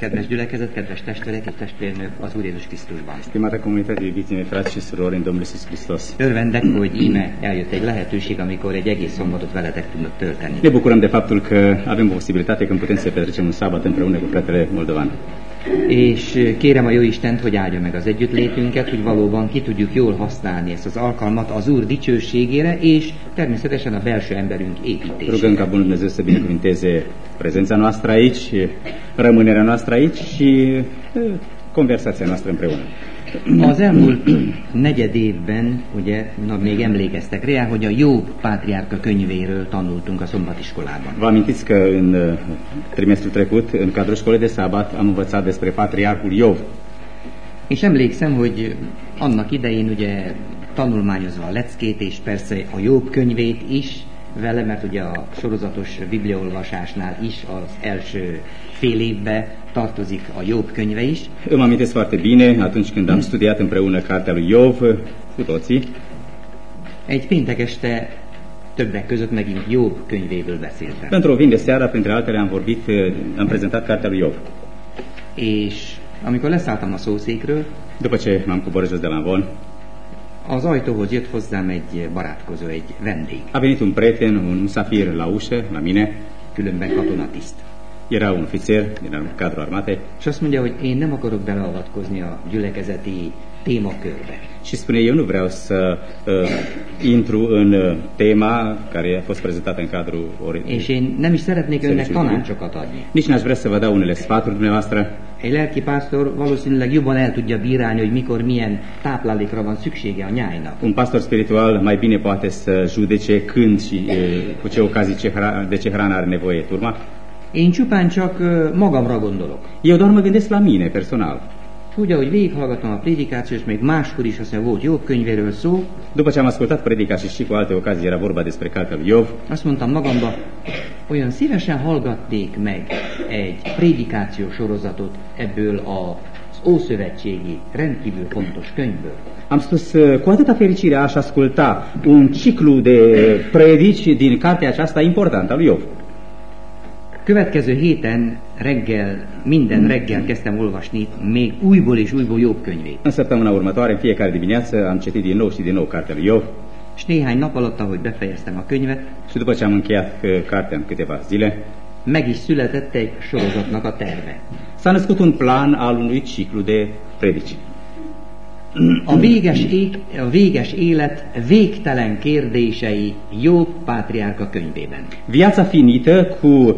kedves gyülekezet, kedves testvérek és testvérnők az Úr Jézus Krisztusban. Stimată comunitate, iubiții mei frați și surori în Domnul Iisus Hristos. Örvendek, hogy íme eljött egy lehetőség, amikor egy egész szombatot veletek tudok tölteni. Ne bucurăm de faptul că avem posibilitate când putem să petrecem un sabat împreună cu fratele Moldovan. És kérem a jó Istent, hogy áldja meg az együttlétünket, hogy valóban ki tudjuk jól használni ezt az alkalmat az Úr dicsőségére, és természetesen a belső emberünk Rugăm építésére. ca Bunul Dumnezeu să binecuvinteze prezența noastră aici, rămânerea noastră aici și conversația noastră împreună. Az elmúlt negyed évben, ugye, na, még emlékeztek rá, hogy a Jobb pátriárka könyvéről tanultunk a szombatiskolában. Vă amintiți că în trimestrul trecut, în cadrul școlii de sabat, am învățat despre patriarhul Iov. És emlékszem, hogy annak idején ugye tanulmányozva a leckét, és persze a Jobb könyvét is vele, mert ugye a sorozatos bibliaolvasásnál is az első fél évbe tartozik a Jobb könyve is, Îmi amintesc foarte bine atunci când am studiat împreună cartea lui Iov, cu toții, Egy péntek este többek között megint Jobb könyvéből beszéltem. Pentru o vin de seara, printre altele, am vorbit, am prezentat cartea lui Iov. És amikor leszálltam a szószékről, După ce m-am coborât jos de la Avon, az ajtóhoz jött hozzám egy barátkozó, egy vendég, a venit un prieten, un musafir la ușă, la mine, különben katonatiszt. Era un ofițer din cadrul armatei És azt mondja, hogy én nem akarok beleavatkozni a gyülekezeti témakörbe. și spune, eu nu vreau să uh, intru în uh, tema care a fost prezentată în cadrul ori. És én nem is szeretnék önnek Szerencsés tanácsokat adni. Nici n-aș vrea să vă dau unele sfaturi dumneavoastră. Egy lelki pásztor valószínűleg jobban el tudja bírálni, hogy mikor milyen táplálékra van szüksége a nyájnak. Un pastor spiritual mai bine poate să judece când și uh, cu ce ocazii ce hra- de ce hrană are nevoie turma. Én csupán csak magamra gondolok. Eu doar mă gândesc la mine, personal. Úgy, ahogy végighallgatom a prédikációt, még máskor is azt mondja, volt jobb könyvéről szó, După ce am ascultat predica și și cu alte ocazii era vorba despre cartea lui Iov, azt mondtam magamba, olyan szívesen hallgatnék meg egy prédikáció sorozatot ebből az Ószövetségi rendkívül fontos könyvből. am spus, cu atâta fericire aș asculta un ciclu de predici din cartea aceasta importantă a lui Iov. Következő héten reggel, minden reggel kezdtem olvasni még újból és újból jobb könyvét. În săptămâna următoare, în fiecare dimineață, am citit din nou și din nou cartea lui Iov És néhány nap alatt, ahogy befejeztem a könyvet, și după ce am încheiat cartea în câteva zile, meg is született egy sorozatnak a terve. s-a născut un plan al unui ciclu de predici. A véges, ég, a véges élet végtelen kérdései Jobb pátriárka könyvében. Viața finită cu uh,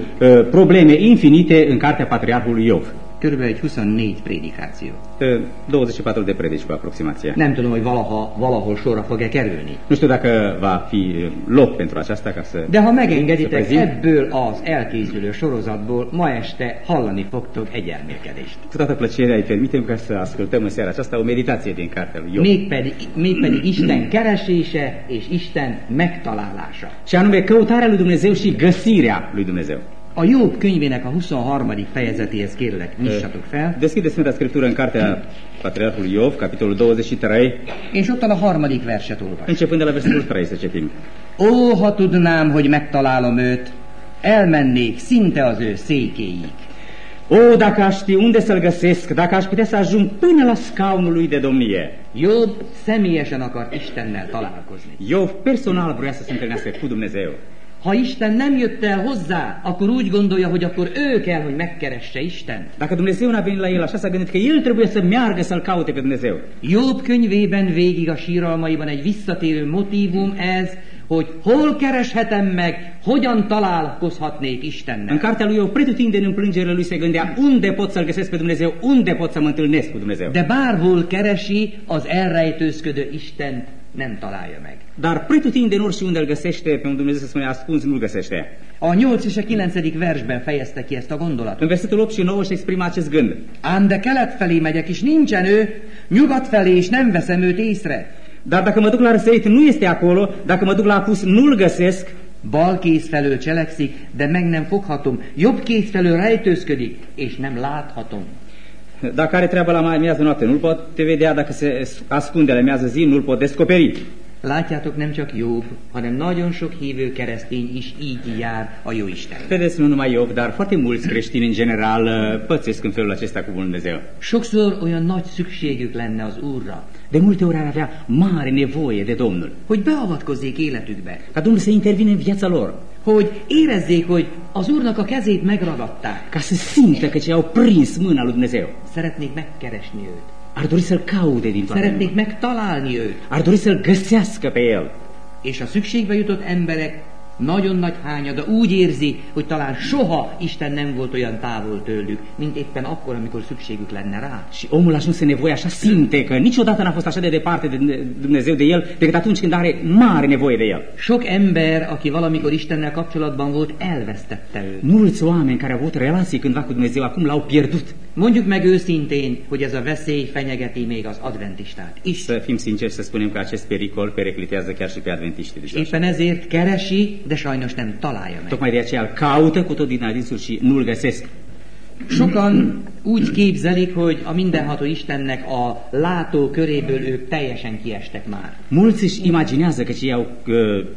probleme infinite în cartea Patriarhului Iov. Körülbelül egy 24 prédikáció. Uh, 24 de predici cu aproximație. Nem tudom, hogy valaha, valahol sorra fog-e kerülni. Nu știu dacă va fi loc pentru aceasta ca să... De ha megengeditek, ebből az elkészülő sorozatból ma este hallani fogtok egy elmélkedést. Cu toată plăcerea îi permitem ca să ascultăm în seara aceasta o meditație din cartea lui Iov. Mégpedig, mégpedig Isten keresése és Isten megtalálása. Și anume căutarea lui Dumnezeu și găsirea lui Dumnezeu. A Jobb könyvének a 23. fejezetéhez kérlek, nyissatok fel, Deschide Sfânta Scriptură în cartea Patriarhului Iov, capitolul 23, és ottan a harmadik verset olvas. începând de la versetul 3 să citim. Ó, ha tudnám, hogy megtalálom őt, elmennék szinte az ő székéig. O, dacă aș ști unde să-l găsesc, dacă aș putea să ajung până la scaunul lui de domnie. Jobb személyesen akart Istennel találkozni. Iov personal vrea să se întâlnească cu Dumnezeu. Ha Isten nem jött el hozzá, akkor úgy gondolja, hogy akkor ő kell, hogy megkeresse Istent. Dacă Dumnezeu n-a venit la el, așa s-a gândit că el trebuie să meargă să-l caute pe Dumnezeu. Jobb könyvében végig a síralmaiban egy visszatérő motívum ez, hogy hol kereshetem meg, hogyan találkozhatnék În Istennel. cartea lui pretutindeni în plângerile lui se gândea unde pot să-l găsesc pe Dumnezeu, unde pot să mă întâlnesc cu Dumnezeu. De bárhol keresi, az elrejtőzködő Istent nem találja meg. Dar pretutindeni oriunde îl găsește pe un Dumnezeu să spune ascuns, nu-l găsește. A 8 és a 9. versben fejezte ki ezt a gondolatot. În versetul 8 și 9 își exprima acest gând. Ám de kelet felé megyek, és nincsen ő, nyugat felé, és nem veszem őt észre. Dar dacă mă duc la răsărit, nu este acolo, dacă mă duc la apus, nu-l găsesc, Bal kéz felől cselekszik, de meg nem foghatom. Jobb kéz felől rejtőzködik, és nem láthatom. Dacă are treaba la mai miază noapte, nu-l pot vedea, dacă se ascunde la miază zi, nu-l pot descoperi. Látjátok, nem csak Jobb, hanem nagyon sok hívő keresztény is így jár a jó Isten. Vedeți, nu numai Iov, dar foarte mulți creștini în general uh, pățesc în felul acesta cu Bunul Dumnezeu. Sokszor olyan nagy szükségük lenne az Úrra, De multe ori ar avea mare nevoie de Domnul, hogy beavatkozzék életükbe, ca Domnul să intervine în viața lor, hogy érezzék, hogy az Úrnak a kezét megragadták. ca să simtă că ce au prins mâna lui Dumnezeu. Szeretnék megkeresni őt. Ar dori să-L caute din toată Szeretnék megtalálni őt. Ar dori să-L găsească pe El. És a szükségbe jutott emberek nagyon nagy hányada úgy érzi, hogy talán soha Isten nem volt olyan távol tőlük, mint éppen akkor, amikor szükségük lenne rá. Și omul ajuns în nevoie așa simte că niciodată n-a fost așa de departe de Dumnezeu de el decât atunci când are mare nevoie de el. Sok ember, aki valamikor Istennel kapcsolatban volt, elvesztette őt. Mulți oameni care au avut relații cândva cu Dumnezeu acum l-au pierdut. Mondjuk meg őszintén, hogy ez a veszély fenyegeti még az adventistát is. Să fim sinceri să spunem că acest pericol periclitează chiar și pe És ziua éppen ezért keresi, de sajnos nem találja meg. Tocmai de aceea îl caută cu tot din adinsul și nu-l găsesc. Sokan úgy képzelik, hogy a mindenható Istennek a látó köréből ők teljesen kiestek már. Mulți își imaginează că cei au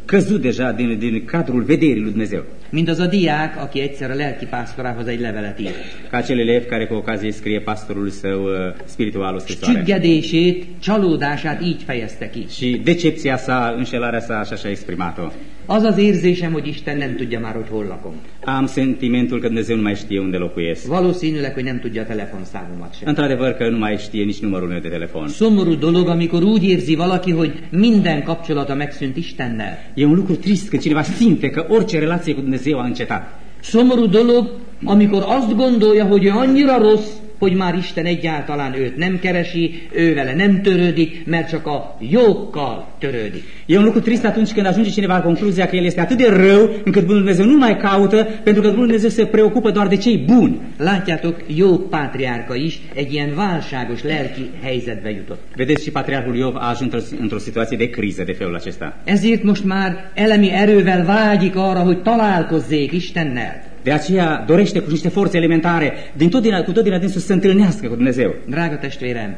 căzut deja din, din cadrul vederii lui Dumnezeu. Mint az a diák, aki egyszer a lelki pásztorához egy levelet írt. Ca acel elev care cu ocazie scrie pastorul său uh, spiritual o scrisoare. Csüggedését, csalódását így fejezte ki. Și decepția sa, înșelarea sa, așa și-a exprimat-o. Az az érzésem, hogy Isten nem tudja már, hogy hol lakom. Am sentimentul că Dumnezeu nu mai știe unde locuiesc. Valószínűleg, hogy nem tudja a telefonszámomat sem. Într-adevăr că nu mai știe nici numărul meu de telefon. Szomorú dolog, amikor úgy érzi valaki, hogy minden kapcsolata megszűnt Istennel. E un lucru trist că cineva simte că orice relație cu Dumnezeu a încetat. Szomorú dolog, amikor azt gondolja, hogy ő annyira rossz, hogy már Isten egyáltalán őt nem keresi, ő vele nem törődik, mert csak a jókkal törődik. E un lucru trist atunci când ajunge cineva la concluzia că el este atât de rău încât Bunul Dumnezeu nu mai caută pentru că Bunul Dumnezeu se preocupă doar de cei buni. Látjátok, Jobb pátriárka is egy ilyen válságos lelki helyzetbe jutott. Vedeți, și patriarhul Iov a ajuns într-o- într-o situație de criză de felul acesta. Ezért most már elemi erővel vágyik arra, hogy találkozzék Istennel. De aceea dorește cu niște forțe elementare din tot din, cu tot din adinsul să se întâlnească cu Dumnezeu. Drága testvérem,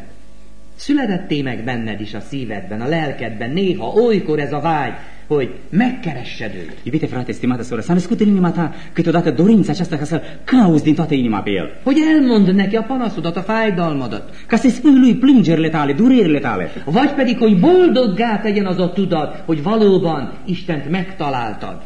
születetté meg benned is a szívedben, a lelkedben néha olykor ez a vágy, hogy megkeressed őt. Iubite frate, stimată soră, s-a născut în inima ta câteodată dorința aceasta ca să cauți din toată inima pe El. Hogy elmond neki a panaszodat, a fájdalmadat. Ca să-i spui lui plângerile tale, durerile tale. Vagy pedig, hogy boldoggá tegyen az a tudat, hogy valóban Istent megtaláltad.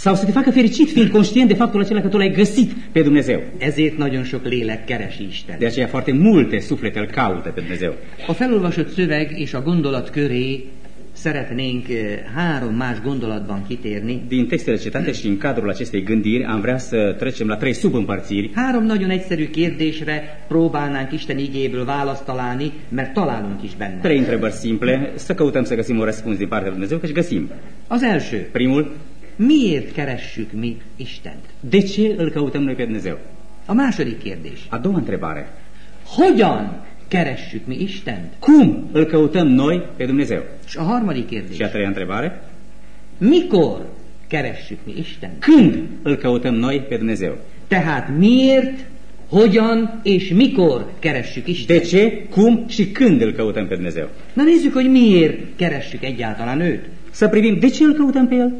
Sau să te facă fericit fiind conștient de faptul acela că tu l-ai găsit pe Dumnezeu. Ezért nagyon sok lélek keresi Isten. De aceea foarte multe suflete îl caută pe Dumnezeu. A felolvasott szöveg és a gondolat köré szeretnénk eh, három más gondolatban kitérni. Din textele citate și în cadrul acestei gândiri am vrea să trecem la trei subîmpărțiri. Három nagyon egyszerű kérdésre próbálnánk Isten igéből választ találni, mert találunk is benne. Trei întrebări simple, să căutăm să găsim un răspuns din partea lui Dumnezeu, căci găsim. Az első, Primul, miért keressük mi Istent? de ce îl căutăm noi pe Dumnezeu? A második kérdés, A doua întrebare, hogyan keressük mi Istent? cum îl căutăm noi pe Dumnezeu? És a harmadik Și a kérdés, treia întrebare, mikor keressük mi Istent? când îl căutăm noi pe Dumnezeu? Tehát miért, hogyan és mikor keressük De Istent? ce, cum și când îl căutăm pe Dumnezeu? Na nézzük, hogy miért keressük egyáltalán őt. Să privim de ce îl căutăm pe El?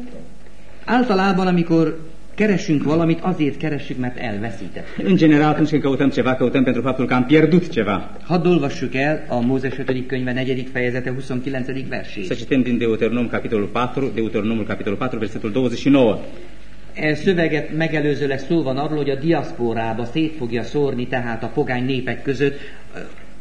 Általában, amikor keresünk valamit, azért keressük, mert elveszített. În general, atunci când căutăm ceva, căutăm pentru faptul că am pierdut ceva. Hadd olvassuk el a Mózes 5. könyve 4. fejezete 29. Să versét. citim din Deuteronom, capitolul 4, Deuteronomul, capitolul 4, versetul 29. E szöveget megelőzőleg szó van arról, hogy a diaszporába szét fogja szórni tehát a pogány népek között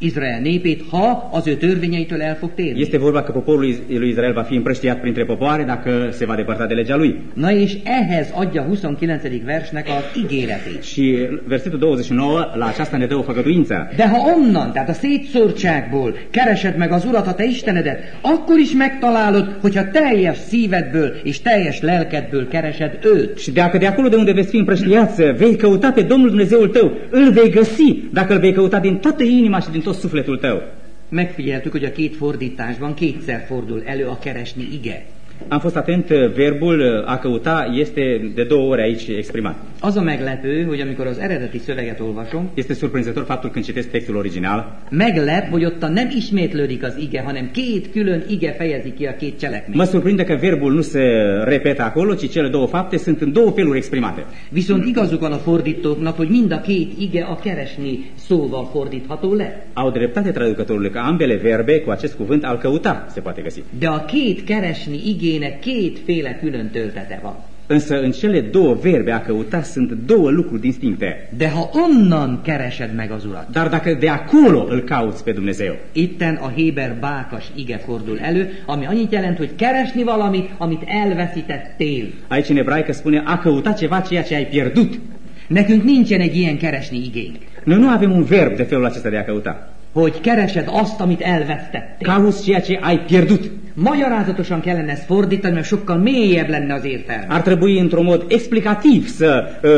Izrael népét, ha az ő törvényeitől el fog térni. Este vorba că poporul lui Israel va fi împrăștiat printre popoare dacă se va depărta de legea lui. Na és ehhez adja 29. versnek az ígéretét. Și versetul 29, la aceasta ne dă o făgăduință. De ha onnan, tehát a szétszórtságból keresed meg az Urat, a te Istenedet, akkor is megtalálod, hogyha teljes szívedből és teljes lelkedből keresed őt. Și dacă de acolo de unde veți fi împrăștiați, vei căuta pe Domnul Dumnezeul tău, îl vei găsi dacă îl vei căuta din toată inima și din tot sufletul tău. Megfigyeltük, hogy a két fordításban kétszer fordul elő a keresni ige. Am fost atent, verbul a căuta este de două ori aici exprimat. Az a meglepő, hogy amikor az eredeti szöveget olvasom, Este surprinzător faptul când citesc textul original, meglep, hogy ott nem ismétlődik az ige, hanem két külön ige fejezi ki a két mă cselekményt. surprinde că verbul nu se repetă acolo, ci cele două fapte sunt în două feluri exprimate. Viszont igazuk van a fordítóknak, hogy mind a két ige a keresni szóval fordítható le. Au dreptate traducătorului că ambele verbe cu acest cuvânt al căuta se poate găsi. De a két keresni igének kétféle külön töltete van. Însă în cele două verbe a căuta sunt două lucruri distincte. De ha onnan keresed meg az urat, Dar dacă de acolo îl cauți pe Dumnezeu, itten a Héber bákas ige fordul elő, ami annyit jelent, hogy keresni valamit, amit elveszítettél. aici în ebraică spune a căuta ceva ceea ce ai pierdut. Nekünk nincsen egy ilyen keresni igénk, Noi nu avem un verb de felul acesta de a căuta. hogy keresed azt, amit elvesztettél. Cauți ceea ce ai pierdut. Magyarázatosan kellene ezt fordítani, mert sokkal mélyebb lenne az értelme. Ar trebui într-un mod explicativ să uh,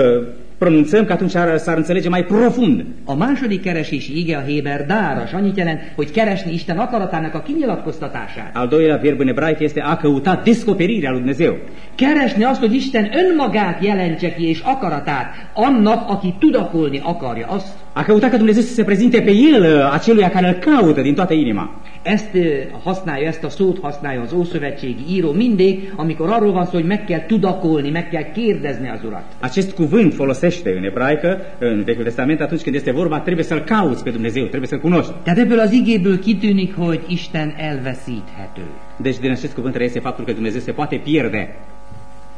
pronunțăm, că atunci ar, s-ar înțelege mai profund. A második keresési ige a Héber dáras annyit jelent, hogy keresni Isten akaratának a kinyilatkoztatását. Al doilea verb în ebraică este a căuta descoperirea lui Dumnezeu. Keresni azt, hogy Isten önmagát jelentse ki és akaratát annak, aki tudakolni akarja azt. A căuta ca Dumnezeu să se prezinte pe El, uh, acelui care îl caută din toată inima. Ezt ö, használja, ezt a szót használja az Ószövetségi író mindig, amikor arról van szó, hogy meg kell tudakolni, meg kell kérdezni az Urat. Acest cuvânt folosește în ebraică, în Vechiul Testament, atunci când este vorba, trebuie să-L cauți pe Dumnezeu, trebuie să-L cunoști. Tehát ebből az igéből kitűnik, hogy Isten elveszíthető. Deci din acest cuvânt reiese faptul că Dumnezeu se poate pierde.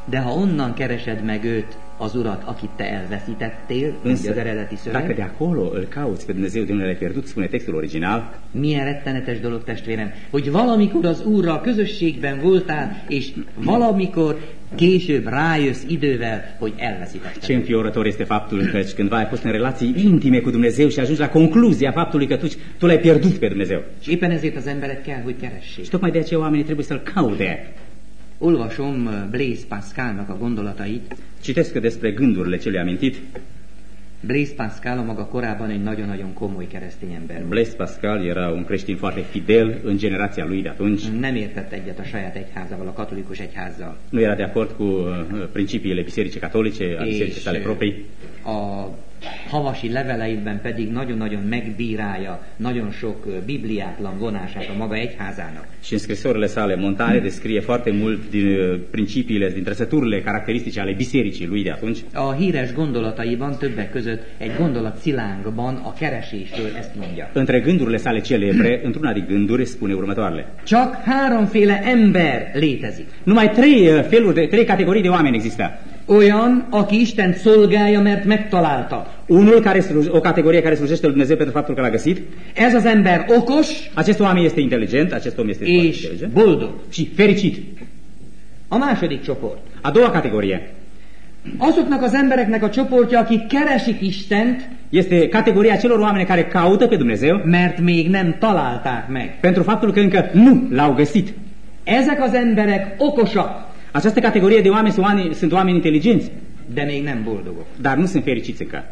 De ha onnan keresed meg őt, az Urat, akit te elveszítettél, mondja az eredeti dacă de szöveg, acolo îl cauți pe Dumnezeu din unele pierdut, spune textul original, milyen rettenetes dolog, testvérem, hogy valamikor az Úrral közösségben voltál, és valamikor később rájössz idővel, hogy ce elveszítetted. înfiorător este faptul că cândva ai fost în relații intime cu Dumnezeu și ajungi la concluzia faptului că tu, tu l-ai pierdut pe Dumnezeu. És éppen ezért az emberek kell, hogy keressék. Și tocmai de aceea oamenii trebuie să-L caute. Olvasom uh, Blaise Pascalnak a gondolatait. Citesc despre gândurile celui amintit. Blaise Pascal a maga korában egy nagyon-nagyon komoly keresztény ember. Blaise Pascal era un creștin foarte fidel în generația lui de atunci. Nem értett egyet a saját egyházával, a katolikus egyházzal. Nu era de acord cu uh, principiile Bisericii Catolice, a bisericii sale proprii. a havasi leveleiben pedig nagyon-nagyon megbírálja nagyon sok bibliátlan vonását a maga egyházának. Și în scrisorile sale montane descrie foarte mult din principiile, din trăsăturile caracteristice ale bisericii lui de atunci. A híres gondolataiban többek között egy gondolat szilánkban a keresésről ezt mondja. Între gândurile sale celebre, într-una din gânduri spune următoarele. Csak háromféle ember létezik. Numai trei feluri, de, trei categorii de oameni există. Olyan, aki Isten szolgálja, mert megtalálta. Unul care sluj- o categorie care slujește lui Dumnezeu pentru faptul că l-a găsit. Ez az ember okos Acest om este inteligent, acest om este foarte és inteligent boldog. și fericit. A második csoport. A doua categorie Azoknak az embereknek a csoportja, akik keresik Istent, este categoria celor oameni care caută pe Dumnezeu mert még nem találták meg. pentru faptul că încă nu l-au găsit. Ezek az emberek okosak, Această categorie de oameni sunt oameni, sunt oameni inteligenți, de még nem boldogok. dar nu sunt fericiți încă.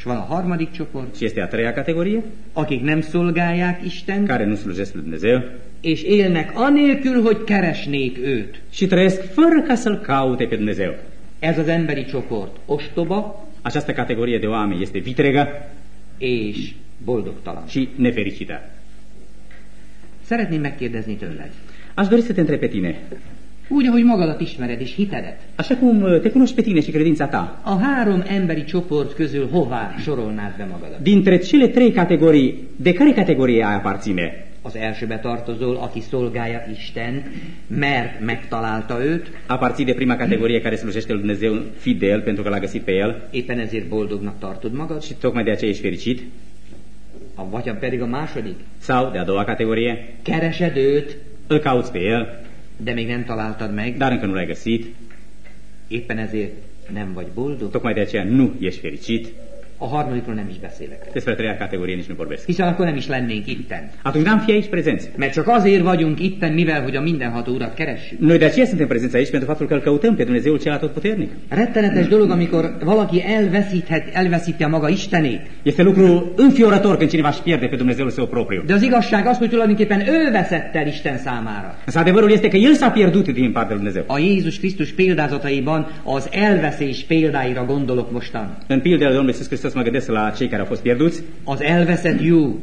És van a harmadik csoport, Și este a treia categorie, akik nem szolgálják Istent, care nu slujesc lui Dumnezeu és élnek anélkül, hogy keresnék őt. și trăiesc fără ca să-L caute pe Dumnezeu. Ez az emberi csoport ostoba Această categorie de oameni este vitregă és boldogtalan. și nefericită. Szeretném megkérdezni tőled. Aș dori să te întreb pe tine, Úgy, ahogy magadat ismered és hitedet, așa cum te cunoști pe tine și credința ta, a három emberi csoport közül hová sorolnád be magadat? dintre cele trei categorii, de care categorie ai aparține? Az elsőbe tartozol, aki szolgálja Istent, mert megtalálta őt, Aparții de prima categorie care slujește lui Dumnezeu fidel pentru că l-a găsit pe el éppen ezért boldognak tartod magad, și tocmai de aceea ești fericit? A- vagy pedig a második. Sau, de a doua categorie, Keresed őt, îl cauți pe el, de még nem találtad meg, dar încă nu l-ai găsit, éppen ezért nem vagy boldog. tocmai de aceea nu ești fericit. A harmadikról nem is beszélek. Despre a treia categorie nici nu vorbesc. Hiszen akkor nem is lennénk itten. Atunci n-am fi aici prezenți. Mert csak azért vagyunk itten, mivel hogy a mindenható urat keressük. Noi de aceea suntem prezenți aici pentru faptul că îl căutăm pe Dumnezeul cel atotputernic. Rettenetes dolog, amikor valaki elveszíthet, elveszíti a maga Istenét. Este lucru înfiorător când cineva își pierde pe Dumnezeul său propriu. De az igazság az, hogy tulajdonképpen ő veszett el Isten számára. Însă adevărul este că el s-a pierdut din partea lui Dumnezeu. A Jézus Krisztus példázataiban az elveszés példáira gondolok mostan. În pildele Domnului Iisus Hristos mă gândesc la cei care au fost pierduți, Az elveszett jó,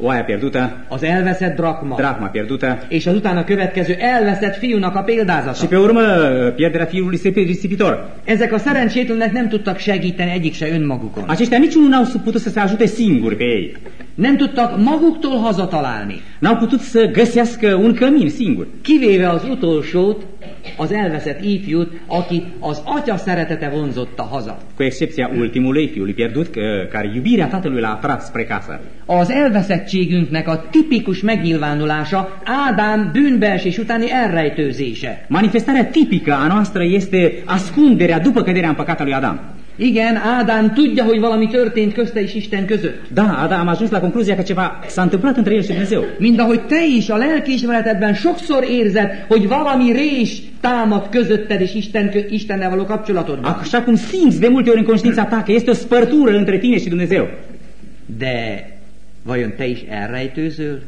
oaia pierdută, az elveszett drakma, drachma pierdută és az utána következő elveszett fiúnak a și példázata. pe urmă pierderea fiului risipitor. Ezek a szerencsétlenek nem tudtak segíteni egyik se önmagukon. Aceștia niciunul n-au putut să se ajute singuri pe ei. Nem tudtak maguktól hazatalálni. N-au putut să găsească un cămin singur. Kivéve az utolsót, az elveszett ifjút, akit az atya szeretete vonzotta haza. Cu excepția ultimului fiului pierdut, care iubirea tatălui l-a atras spre casă. Az elveszettségünknek a tipikus megnyilvánulása Ádám bűnbeesés utáni elrejtőzése. Manifestarea tipică a noastră este ascunderea după căderea în păcatul lui Adam. Igen, Ádám tudja, hogy valami történt közte és Isten között. Da, Adam a ajuns la concluzia că ceva s-a întâmplat între el și Dumnezeu. Mind ahogy te is a lelkiismeretedben sokszor érzed, hogy valami rés támad közötted és Isten, Istennel való kapcsolatodban. Așa cum simți de multe ori în conștiința ta că este o spărtură între tine și Dumnezeu. De vajon te is elrejtőzöl?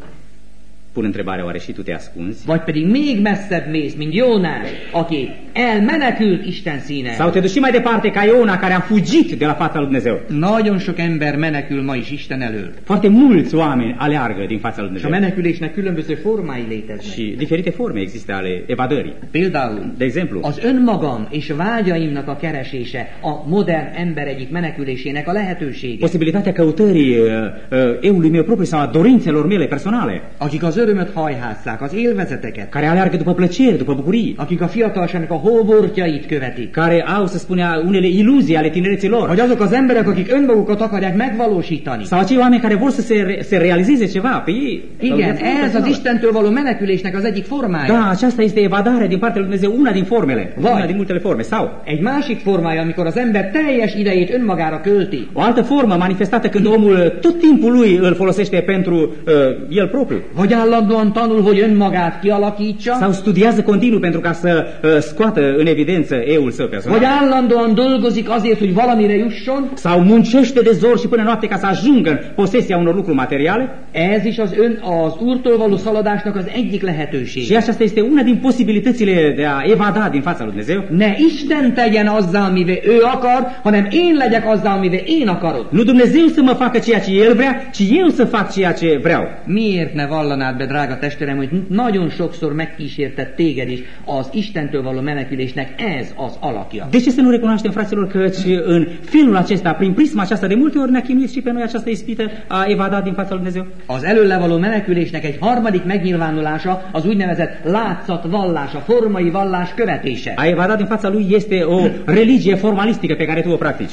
Pun întrebarea, oare și tu te ascunzi? Vagy pedig még messzebb mész, mint Jónás, aki elmenekült Isten színe. Sau te duci și mai departe ca Iona care a fugit de la fața lui Dumnezeu? Nagyon sok ember menekül ma is Isten elől. Foarte mulți oameni aleargă din fața lui És a Dumnezeu. menekülésnek különböző formái léteznek. Și diferite forme există ale evadării. Például De exemplu, az önmagam és vágyaimnak a keresése a modern ember egyik menekülésének a lehetősége. posibilitatea căutării uh, uh, eului meu propriu sau a dorințelor mele personale, Akik az örömöt hajhásszák, az élvezeteket, care aleargă după plăceri, după bucurii, akik a fiatalságnak a hóbortjait követik. care au, să spunea, unele iluzii ale tinereții lor, Vagy azok az emberek, akik önmagukat akarják megvalósítani. sau acei oameni care vor să se, re- se realizeze ceva pe ei. Igen, ez az. Istentől való menekülésnek az egyik formája. Da, aceasta este evadarea din partea lui Dumnezeu, una din formele, Vai. una din multele forme. Sau Egy másik formája, amikor az ember teljes idejét önmagára költi. o altă formă manifestată când omul tot timpul lui îl folosește pentru uh, el propriu. Vagy állandóan tanul, hogy önmagát kialakítsa, Sau studiază continuu pentru ca să uh, scoată în evidență eul său vagy personal. állandóan dolgozik azért, hogy valamire jusson, Sau muncește de zor și până noapte ca să ajungă în posesia unor lucruri materiale. ez is az ön az úrtól való szaladásnak az egyik Și lehetősége. aceasta este una din posibilitățile de a evada din fața lui Dumnezeu. Ne Isten tegyen azzal, amivel ő akar, hanem én legyek azzal, amivel én akarok. Nu Dumnezeu să mă facă ceea ce El vrea, ci eu să fac ceea ce vreau. Miért ne vallanád be, drága testvérem, hogy nagyon sokszor megkísértett téged is az Istentől való menekülésnek ez az alakja. De ce să nu recunoaștem, fraților, că în felul acesta, prin prisma aceasta, de multe ori ne-a chinuit și pe noi această ispită a evadat din fața lui Dumnezeu? Az előle való menekülésnek egy harmadik megnyilvánulása az úgynevezett látszat vallása, formai vallás követése. A evadat din fața lui este o religie formalistică pe care tu o practici.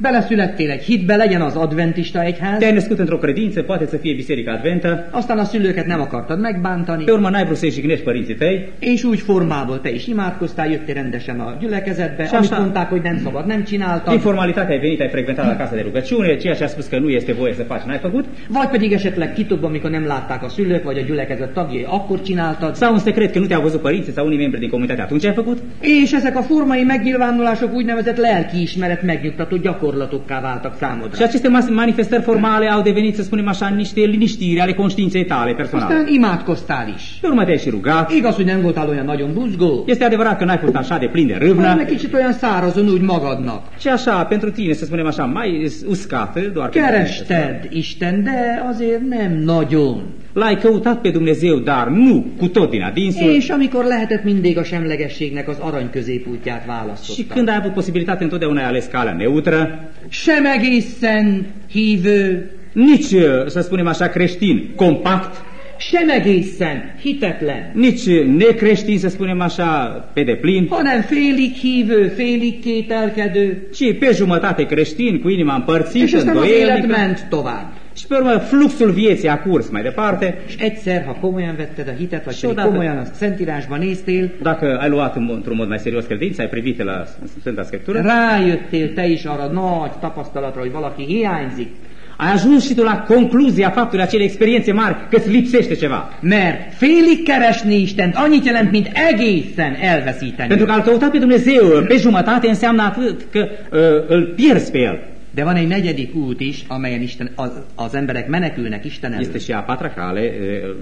Beleszülettél egy hitbe, legyen az adventista egyház, Te-ai născut într-o credință, poate să fie Biserica Adventă, aztán a szülőket nem akartad megbántani, pe urmă n-ai vrut să-i jignești părinții tăi, és úgy formából te is imádkoztál, jöttél rendesen a gyülekezetbe, Și amit mondták, hogy nem szabad, nem din csináltad, formalitate ai venit, ai frecventat la casa de rugăciune, ceea ce a spus că nu este voie să faci, n-ai făcut, vagy pedig esetleg titokban, amikor nem látták a szülők, vagy a gyülekezet tagjai, akkor csináltad. sau un secret că nu te-au văzut părinții sau unii membri din comunitate, atunci ai făcut. És ezek a formai megnyilvánulások úgynevezett lelkiismeret megnyugtató gyakorlatokká váltak Și számodra. aceste mas- manifestări formale au devenit, să spunem așa, niște liniștiri ale conștiinței tale personale. Aztán imádkoztál is. Pe urmă te-ai și rugat. Igaz, hogy nem voltál olyan nagyon buzgó, Este adevărat că n-ai fost așa de plin de hanem râvnă, egy kicsit olyan szárazon úgy magadnak. și așa, pentru tine, să spunem așa, mai uscată, doar pentru tine. Kerested Isten, de azért nem nagyon. L-ai căutat pe Dumnezeu, dar nu cu tot din adinsul. És amikor lehetett, mindig a semlegességnek az arany középútját Și választotta. când ai avut posibilitate, întotdeauna ai ales calea neutră, Sem egészen hívő, nici, să spunem așa, creștin, compact, sem egészen hitetlen, nici necreștin, să spunem așa, pe deplin, hanem félig hívő, félig kételkedő, ci pe jumătate creștin, cu inima és împărțită, aztán az élet îndoielnică. ment tovább. Și pe urmă fluxul vieții a curs mai departe. És egyszer, ha komolyan vetted a hitet, vagy És pedig odaadod. komolyan a Szentírásba néztél, Dacă ai luat în- într-un mod mai serios credința, ai privit la Sfânta Scriptură, rájöttél te is arra nagy tapasztalatra, hogy valaki hiányzik, ai ajuns și tu la concluzia faptului acele experiențe mari că îți lipsește ceva. mert félig keresni Istent annyit jelent, mint egészen elveszíteni. Pentru că a-L căuta pe Dumnezeu pe jumătate înseamnă atât că uh, îl pierzi pe El. De van egy negyedik út is, amelyen Isten, az, az emberek menekülnek Isten elől. Este și a patra cale uh,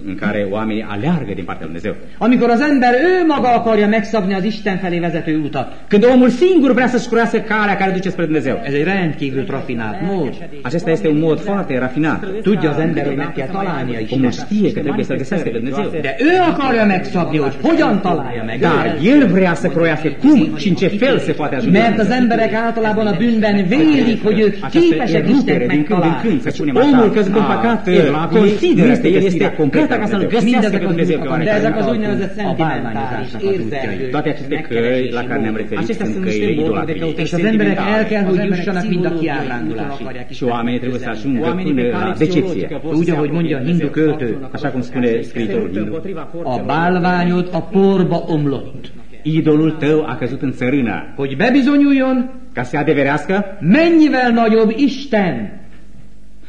în care oamenii aleargă din partea lui Dumnezeu. Amikor az ember ő maga akarja megszabni az Isten felé vezető utat, Când omul singur vrea să-și curească calea care duce spre Dumnezeu. ez egy rendkívül rafinált mód. Acesta este un mod foarte rafinat. Tudja az ember, hogy meg kell találnia Omul Istent. știe că trebuie să-L găsească pe Dumnezeu. De ő akarja megszabni, hogy hogyan találja meg. Dar el vrea să croiască cum și în ce fel se poate ajunge. Mert az emberek általában a bűnben vélik, hogy ők képesek Această Istent să megtalálni. Omul așa, căzut în a păcat, evlavie, consideră că este este complet ca să-L găsească Mindezek pe Dumnezeu pe de oarecare. ezek az úgynevezett szentimentális, érzelgő, Toate aceste căi la care ne-am referit sunt sunt căile de idolatriei. És az emberek el kell, hogy jussanak mind a kiábrándulásig. Și oamenii trebuie să ajungă până la decepție. Úgy, ahogy mondja a hindu költő, Așa cum spune scriitorul hindu. a bálványod a porba omlott. Idolul tău a căzut în țărână. Hogy bebizonyuljon, Ca să se adeverească, mennyivel nagyobb Isten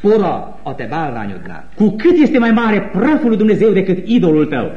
pora a te bálványodnál. cu cât este mai mare praful lui Dumnezeu decât idolul tău.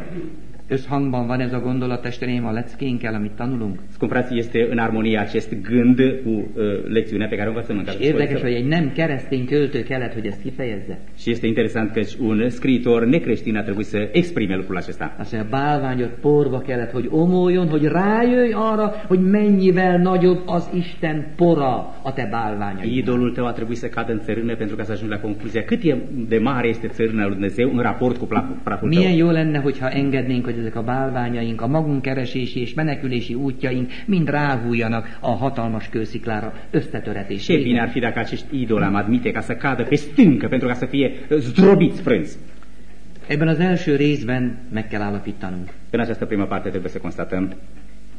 Összhangban van ez a gondolat, testvéreim, a leckénkkel, amit tanulunk. Scumprații, este în armonie acest gând cu uh, lecțiunea pe care o învățăm în cadrul érdekes, hogy egy nem keresztény költő kellett, hogy ezt kifejezze. Și este interesant că un scriitor necreștin a trebuit să exprime lucrul acesta. Azt mondja, a bálványod porba kellett, hogy omoljon, hogy rájöjj arra, hogy mennyivel nagyobb az Isten pora a te bálványod. Idolul tău a trebuit să cadă în țărână pentru ca să ajungi la concluzia cât e de mare este țărâna lui Dumnezeu în raport cu praful tău. Milyen jó lenne, hogyha engednénk, hogy ezek a bálványaink, a magunk keresési és menekülési útjaink mind ráhújjanak a hatalmas kősziklára összetöretés. Ce bine ar fi dacă acești idoli am admite ca să cadă pe stâncă pentru ca să fie zdrobiți frânți. Ebben az első részben meg kell állapítanunk. În această primă parte trebuie să constatăm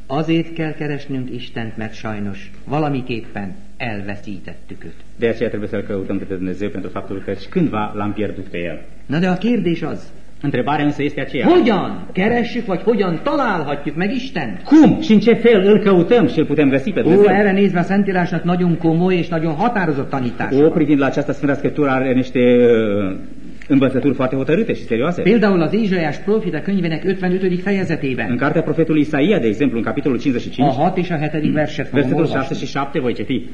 Azért kell keresnünk Istent, mert sajnos valamiképpen elveszítettük őt. de aceea trebuie să-L căutăm pe Dumnezeu pentru faptul că și cândva l-am pierdut pe El. Na de a kérdés az, Întrebarea însă este aceea. hogyan keressük, vagy hogyan találhatjuk meg Istent? Cum și în ce fel îl căutăm și îl putem găsi pe Ó, Dumnezeu? erre nézve a Szentírásnak nagyon komoly és nagyon határozott tanítás. O, privind la această Sfânta Scriptură are niște uh, învățături foarte hotărâte și serioase. Például az Ézsaiás profita könyvének 55. În fejezetében cartea profetului Isaia, de exemplu, în capitolul a 55, 6 és a 7. verset versetul 6 olvasni. și 7 voi citi.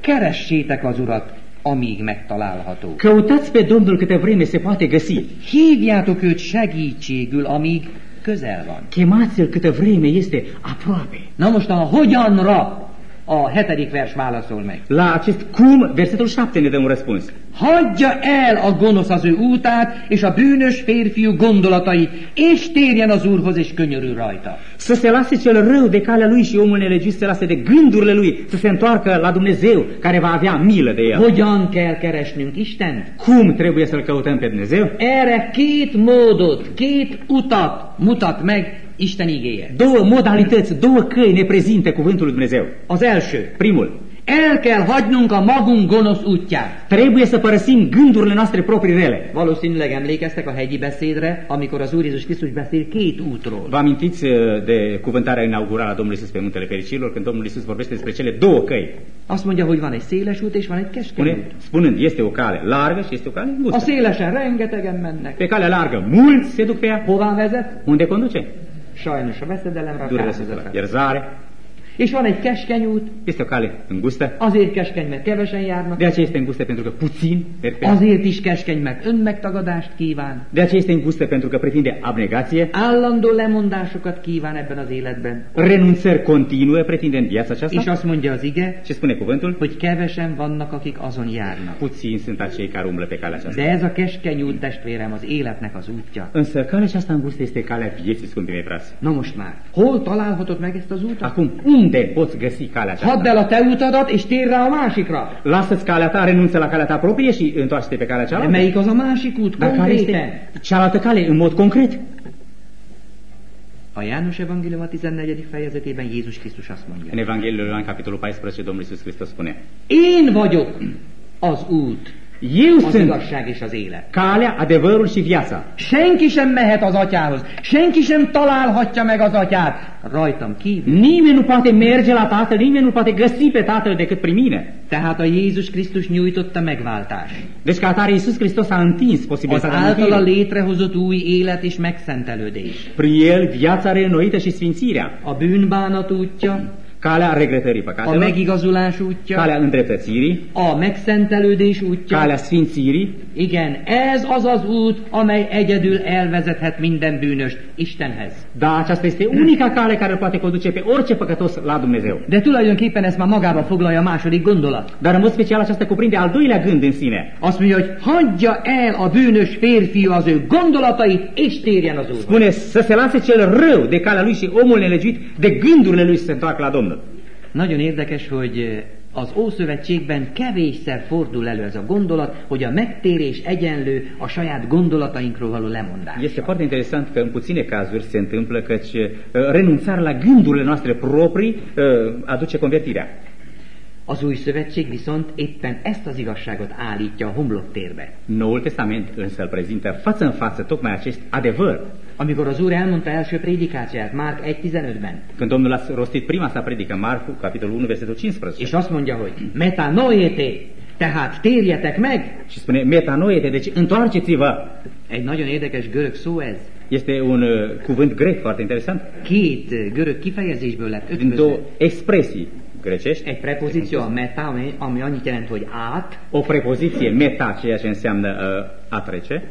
Keressétek az Urat, amíg megtalálható. Căutați pe Domnul câte vreme se poate găsi. Hívjátok őt segítségül, amíg közel van. Chemați-l câte vreme este aproape. Na most a hogyanra a hetedik vers válaszol meg. La acest cum, versetul 7 ne dă un răspuns. Hagyja el a gonosz az ő útát, és a bűnös férfiú gondolatait, és térjen az Úrhoz, és könyörül rajta. Să se lase cel rău de calea lui și omul nelegit să se lase de gândurile lui, să se întoarcă la Dumnezeu care va avea milă de el. Hogyan kell keresnünk Istent? Cum trebuie să-L căutăm pe Dumnezeu? Erre két módot, két utat mutat meg Isten igéje. Două modalități, două căi ne prezintă cuvântul lui Dumnezeu. Az első, Primul, el kell hagynunk a magunk gonosz útját. trebuie să părăsim gândurile noastre proprii rele. Valószínűleg emlékeztek a hegyi beszédre, amikor az Úr Jézus Krisztus beszél két útról. Vă amintiți uh, de cuvântarea inaugurală a Domnului Isus pe muntele fericilor, când Domnul Isus vorbește despre cele două căi. Azt mondja, hogy van egy széles út és van egy keskeny Spune, út. spunând, este o cale largă și este o cale A îngustă. szélesen rengetegen mennek. Pe calea largă, mulți se duc pe ea. Hová vezet? Unde conduce? Sajnos a veszedelemre, a kárhozatra. pierzare. És van egy keskeny út, Este o cale îngustă. azért keskeny, mert kevesen járnak, De aceea este îngustă pentru că puțin azért is keskeny, mert önmegtagadást kíván, De aceea este îngustă pentru că pretinde abnegație, állandó lemondásokat kíván ebben az életben. renunțări continue pretinde în viața És aceasta. azt mondja az ige, Ce spune cuvântul? hogy kevesen vannak, akik azon járnak. Puțini sunt acei care umblă pe calea aceasta. De ez a keskeny út, testvérem, az életnek az útja. Însă calea aceasta îngustă este calea vieții, scumpii mei frați. Na most már, hol találhatod meg ezt az utat? Acum, unde poți găsi calea Hadd aceasta? el a te utadat, és térj rá a másikra. Lasă-ți calea ta, renunță la calea ta proprie și întoarce-te pe calea De cealaltă. melyik az a másik út? Dar care este cealaltă cale, în mod concret? A János Evangélium a 14. fejezetében Jézus Krisztus azt mondja. În Evanghelia lui Ioan, capitolul 14, Domnul Iisus Hristos spune Én vagyok az út, Eu az sunt igazság és az élet. calea, adevărul și viața. Senki sem mehet az atyához, senki sem találhatja meg az atyát rajtam kívül. Nimeni nu poate merge la Tatăl, nimeni nu poate găsi pe Tatăl decât prin mine. Tehát a Jézus Krisztus nyújtotta megváltás. Deci ca atare Iisus Hristos a întins Az posibilitatea általa mântuirii. létrehozott új élet és megszentelődés. Prin el viața reînnoită și sfințirea, A bűnbánat útja, calea regretării a păcatelor, megigazulás útja, calea îndreptățirii, a megszentelődés útja. calea sfințirii. Igen, ez az az út, amely egyedül elvezethet minden bűnöst Istenhez. Da, aceasta este unica cale care poate conduce pe orice păcătos la Dumnezeu. De tulajdonképpen ezt már magába foglalja a második gondolat. Dar în mod special aceasta cuprinde al doilea gând în sine. Azt mondja, hogy hagyja el a bűnös férfiú az ő gondolatait, és térjen az Úrhoz. Spune să se lase cel rău de calea lui și omul nelegiuit de gândurile lui să se întoarcă la Domnul. Nagyon érdekes, hogy az Ószövetségben kevésszer fordul elő ez a gondolat, hogy a megtérés egyenlő a saját gondolatainkról való lemondás. Este foarte interesant că în puține cazuri se întâmplă căci renunțarea la gândurile noastre proprii aduce convertirea. Az Új Szövetség viszont éppen ezt az igazságot állítja a homloktérbe. Noul Testament însă îl prezintă față în față tocmai acest adevăr. Amikor az Úr elmondta első prédikációját Márk 1.15-ben, Când Domnul a rostit prima sa predică, Marcu, capitolul 1, versetul 15, és azt mondja, hogy metanoété, tehát térjetek meg, și spune, metanoete, deci întoarceți-vă. egy nagyon érdekes görög szó ez. Este un uh, cuvânt grec foarte interesant, Két eh, görög kifejezésből lett din două ötvöző. expresii grecești. Egy prepozíció, a meta, ami, ami annyit jelent, hogy át, O prepoziție meta, ceea ce înseamnă uh, a trece,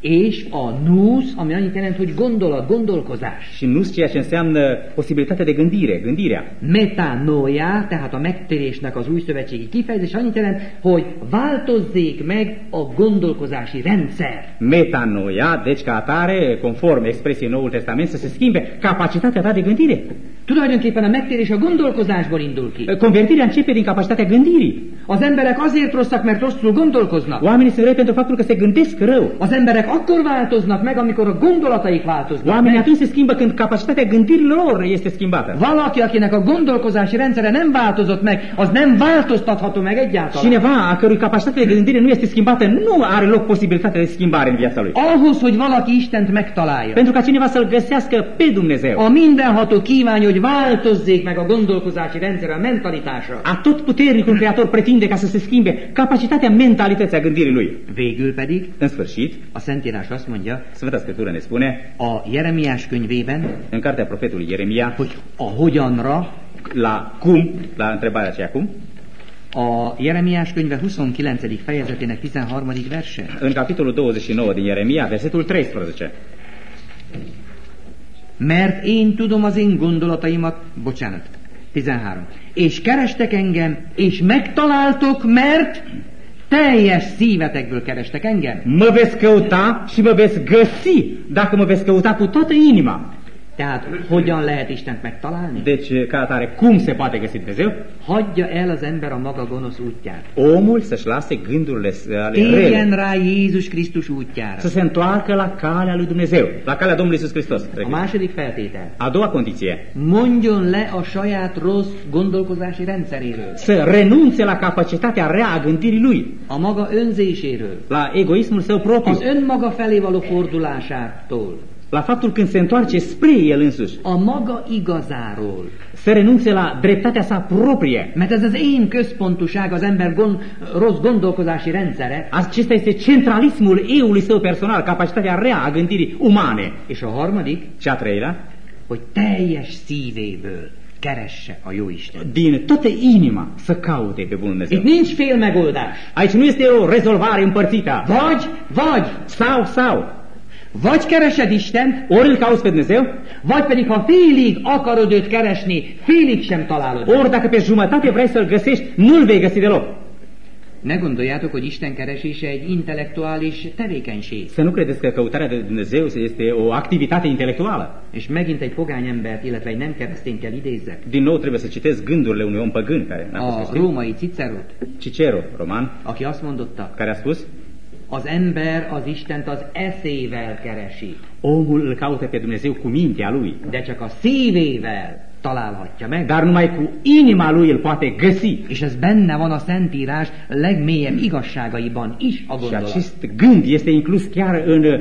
és a nusz, ami annyit jelent, hogy gondolat, gondolkozás. și nu ceea ce înseamnă posibilitatea de gândire, gândirea. Metanoia, tehát a megtérésnek az új szövetségi kifejezés annyit jelent, hogy változzék meg a gondolkozási rendszer. Metanoia, deci ca atare, conform expresiei Noul Testament, să se schimbe capacitatea ta de gândire. Tulajdonképpen a megtérés a gondolkozásból indul ki. Convertirea începe din capacitatea gândirii. Az emberek azért rosszak, mert rosszul gondolkoznak. Oamenii sunt răi pentru faptul că se gândesc rău. Az emberek akkor változnak meg, amikor a gondolataik változnak Oamenii meg. atunci se schimbă când capacitatea gândirilor lor este schimbată. Valaki, akinek a gondolkozási rendszere nem változott meg, az nem változtatható meg egyáltalán. Cineva a cărui capacitate de gândire nu este schimbată, nu are loc posibilitatea de schimbare în viața lui. Ahhoz, hogy valaki Istent megtalálja. Pentru ca cineva să-L găsească pe Dumnezeu. A mindenható kívánja, hogy változzék meg a gondolkozási rendszer, a mentalitása. A tot puternicul Creator pretinde ca să se schimbe capacitatea mentalității a gândirii lui. Végül pedig În sfârșit, a Szentírás azt mondja Sfânta Scriptură ne spune a Jeremiás könyvében, în cartea profetului Ieremia hogy a hogyanra, la cum, la întrebarea aceea cum, a Jeremiás könyve 29. fejezetének 13. verse. în capitolul 29 din Ieremia, versetul 13. Mert én tudom az én gondolataimat, bocsánat, 13. És kerestek engem, és megtaláltok, mert teljes szívetekből kerestek engem. Mă veți căuta și mă veți găsi dacă mă veți căuta cu toată inima. Tehát hogyan lehet Istent megtalálni? Deci, ca atare, cum se poate găsi Dumnezeu? Hagyja el az ember a maga gonosz útját. Omul să-și lase gândurile sale Térjen rá Jézus Krisztus útjára. să se întoarcă la calea lui Dumnezeu, la calea Domnului Iisus Hristos. A második feltétel. A doua condiție, Mondjon le a saját rossz gondolkozási rendszeréről, să renunțe la capacitatea rea a gândirii lui, a maga önzéséről, la egoismul său propriu, az önmaga felé való fordulásától, la faptul când se întoarce spre el însuși, a maga igazáról. să renunțe la dreptatea sa proprie. Mert ez az én központuság, az ember gond, rossz gondolkozási rendszere, Acesta este centralismul eului său personal, capacitatea rea a gândirii umane. és a harmadik, Și a treilea, hogy teljes szívéből keresse a jó Isten. din toată inima să caute pe Bunul Dumnezeu. Itt nincs fél megoldás. Aici nu este o rezolvare împărțită. Vagy, vagy, Sau, sau. Vagy keresed Istent, cauți pe Dumnezeu, vagy pedig ha félig akarod őt keresni, félig sem találod. ori dacă pe jumătate vrei să-l găsești, nu-l vei găsi deloc. Ne gondoljátok, hogy Isten keresése egy intellektuális tevékenység. Să nu credeți că căutarea de Dumnezeu este o activitate intelectuală. És megint egy pogány embert, illetve egy nem keresztényt kell idézzek. Din nou trebuie să citesc gândurile unui om păgân care n-a fost A római Cicerot, Cicero, roman, aki azt mondotta, care a spus az ember az Istent az eszével keresi, omul îl caută pe Dumnezeu cu mintea lui, de csak a szívével találhatja meg. dar numai cu inima lui îl poate găsi. És ez benne van a Szentírás legmélyebb igazságaiban is a Și gondolat. acest gând este inclus chiar în uh,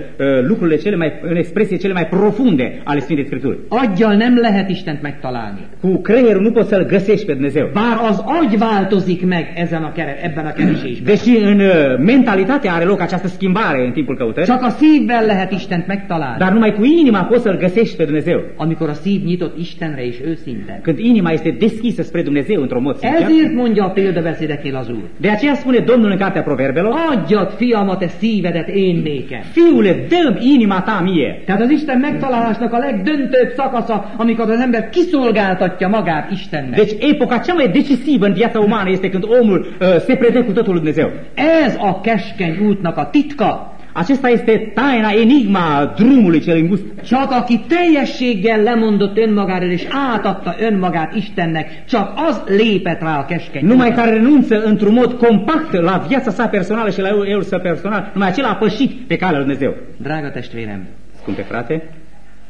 lucrurile cele mai, în expresie cele mai profunde ale Sfintei Scripturi. Aggyal nem lehet Istent megtalálni. Cu creierul nu poți să-L găsești pe Dumnezeu. Bár az agy változik meg ezen a kere, ebben a keresésben. Deși în uh, mentalitate are loc această schimbare în timpul căutării, Csak a szívvel lehet Istent megtalálni. dar numai cu inima poți să-L găsești pe Dumnezeu. Amikor a szív nyitott Istenre és őszinte. Când inima este deschisă spre Dumnezeu într-un mod sincer, Ezért mondja a példabeszédeknél az Úr. de aceea spune Domnul în Cartea Proverbelor, Adjad, fiam, a te szívedet én nékem. Fiule, dă inima ta mie. Tehát az Isten megtalálásnak a legdöntőbb szakasza, amikor az ember kiszolgáltatja magát Istennek. Deci epoca cea mai decisivă în viața umană este când omul uh, se predă cu totul Dumnezeu. Ez a keskeny útnak a titka. Acesta este taina, enigma drumului cel îngust. Csak aki teljességgel lemondott önmagáról és átadta önmagát Istennek, csak az lépett rá a keskeny Numai care renunță într-un mod compact la viața sa personală și la eu, său personal, numai acela a pășit pe calea lui Dumnezeu. Drága testvérem, Scumpe frate,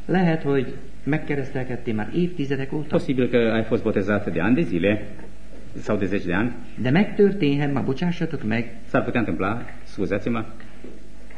lehet, hogy megkeresztelkedtél már évtizedek óta, posibil că ai fost botezat de ani de zile sau de zeci de ani, de megtörténhet, már bocsássatok meg, s-ar putea întâmpla, scuzați-mă,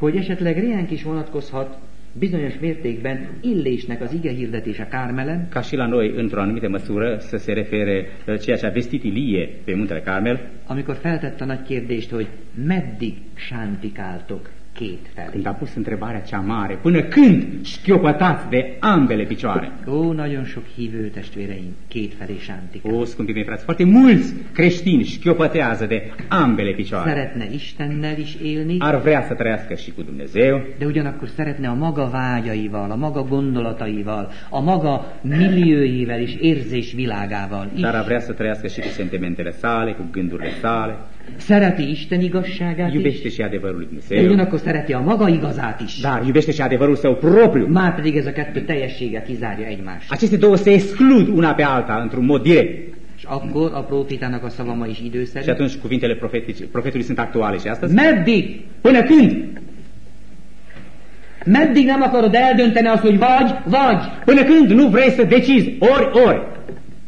hogy esetleg réánk is vonatkozhat bizonyos mértékben Illésnek az ige hirdetése Kármelen, ca și la noi, într-o anumită măsură, să se refere ceea ce a vestit Ilie pe muntele Carmel, amikor feltette a nagy kérdést, hogy meddig sántikáltok felé. când a pus întrebarea cea mare, până când șchiopătați de ambele picioare? Ó, nagyon sok hívő testvéreim két felé sántikál. O, scumpii mei frați, foarte mulți creștini șchiopătează de ambele picioare. Szeretne Istennel is élni, Ar vrea să trăiască și cu Dumnezeu, de ugyanakkor szeretne a maga vágyaival, a maga gondolataival, a maga millióivel és érzésvilágával is. dar ar vrea să trăiască și cu sentimentele sale, cu gândurile sale, Szereti Isten igazságát is, iubește și adevărul de Dumnezeu, ugyanakkor szereti a maga igazát is. dar iubește și adevărul său propriu. Márpedig ez a kettő teljességgel kizárja egymást. Aceste două se exclud una pe alta într-un mod direct. És akkor a profétának a szava ma is Și időszerű. atunci cuvintele profetice, profetului sunt actuale și astăzi. Meddig? Până când? Meddig nem akarod eldönteni azt, hogy vagy, vagy, Până când nu vrei să decizi ori, ori.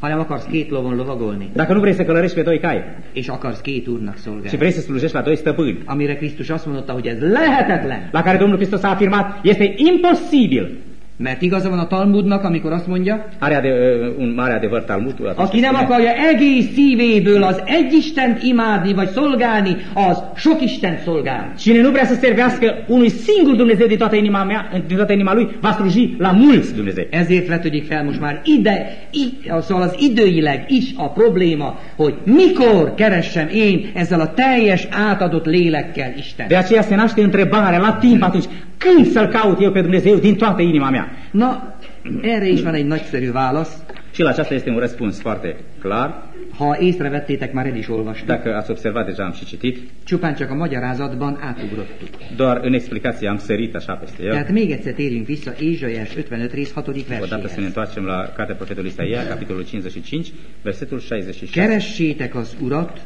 Hanem akarsz két lovon lovagolni, Dacă nu vrei să călărești pe doi cai és akarsz két úrnak și szolgálni. vrei să slujești la doi stăpâni, Amire Krisztus azt mondotta, hogy ez lehetetlen. la care Domnul Hristos a afirmat, este imposibil. Mert igaza van a Talmudnak, amikor azt mondja, Are ade, un mare adevăr Talmudul. aki nem akarja egész szívéből az egy Istent imádni vagy szolgálni, az sok Istent szolgál. Cine nu vrea să servească unui singur Dumnezeu din toată inima mea, din toată inima lui, va sluji la mulți Dumnezei. Ezért vetődik fel most már ide, i, szóval az időileg is a probléma, hogy mikor keressem én ezzel a teljes átadott lélekkel Isten. De aceea se naște întrebarea la timp atunci, când să-L caut eu pe Dumnezeu din toată inima mea? Na, erre is van egy nagyszerű válasz. Și la aceasta este un răspuns foarte clar. Ha észrevettétek, már el is olvastuk. Dacă ați observat, deja am și citit, Csupán csak a magyarázatban átugrottuk. doar în explicație am sărit așa peste el. Tehát még egyszer térjünk vissza Ézsaiás 55 rész 6. Odată să ne verséhez. întoarcem la cartea profetului Isaia, capitolul 55, versetul 66. Keressétek az Urat,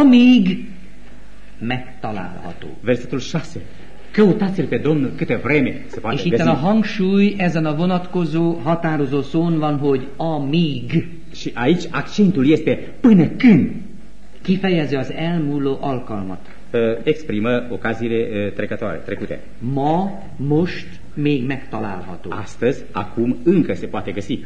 amíg megtalálható. Versetul 6. Căutați-l pe Domnul câte vreme se poate És itt găsi. a hangsúly ezen a vonatkozó, határozó szón van, hogy amíg Și aici accentul este până când kifejezi az elmúló alkalmat. uh, exprimă ocaziile uh, trecătoare, trecute. Ma, most még megtalálható. Astăzi, acum, încă se poate găsi.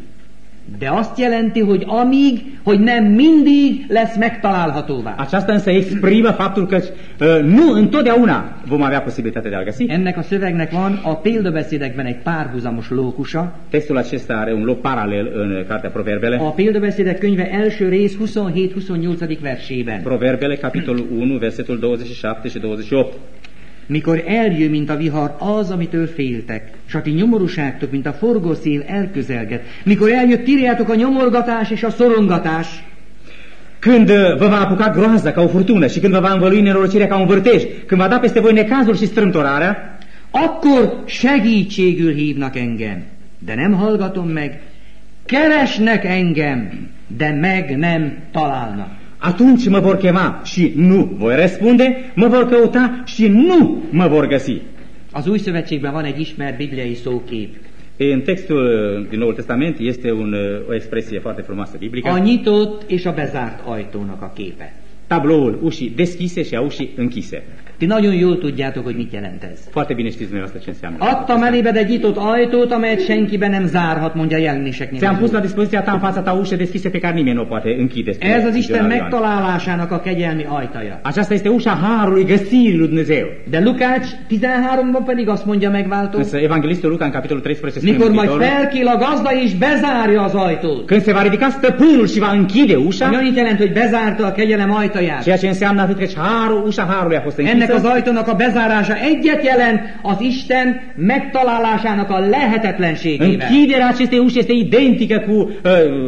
De azt jelenti, hogy amíg, hogy nem mindig lesz megtalálhatóvá. Aceasta însă exprimă faptul că uh, nu întotdeauna vom avea posibilitatea de a-l găsi. Ennek a szövegnek van a példabeszédekben egy párhuzamos lókusa. Textul acesta are un loc paralel în Cartea Proverbele. A példabeszédek könyve első rész 27-28. versében. Proverbele, capitolul 1, versetul 27 și 28. Mikor eljő, mint a vihar, az, amitől féltek, s a ti nyomorúságtok, mint a forgó szél elközelget. Mikor eljött, írjátok a nyomorgatás és a szorongatás, Când uh, vă va apuca groaza ca o furtună și când vă va învălui nenorocirea ca un vârtej, când va da peste voi necazul și strâmtorarea, akkor segítségül hívnak engem, de nem hallgatom meg, keresnek engem, de meg nem találnak. Atunci mă vor chema și nu voi răspunde, mă vor căuta și nu mă vor găsi. Az új szövetségben van egy ismert bibliai szókép. În textul uh, din Noul Testament este un, uh, o expresie foarte frumoasă biblică. A nyitott és a bezárt ajtónak a képe. Tabloul ușii deschise și a ușii închise. Ti nagyon jól tudjátok, hogy mit jelent ez. Foarte bine știți dumneavoastră ce înseamnă. Adtam elébed egy nyitott ajtót, amelyet senki be nem zárhat, mondja a jelenéseknél. Ți-am pus la dispoziția ta în fața ta ușe deschise pe care nimeni nu o poate închide. spune Ez az Isten megtalálásának a kegyelmi ajtaja. Aceasta este ușa harului găsirii lui Dumnezeu. De Lukács 13-ban pedig azt mondja megváltó, Însă Evanghelistul Luca în capitolul 13 spune mikor majd felkél a gazda és bezárja az ajtót. când se va ridica stăpânul și va închide ușa, annyit jelent, hogy bezárta a kegyelem ajtaját. ceea ce înseamnă atât că harul, ușa harului a fost Ennek az închisă, ajtónak a bezárása egyet jelent az Isten megtalálásának a lehetetlenségével. Închiderea acestei uși este identică cu uh,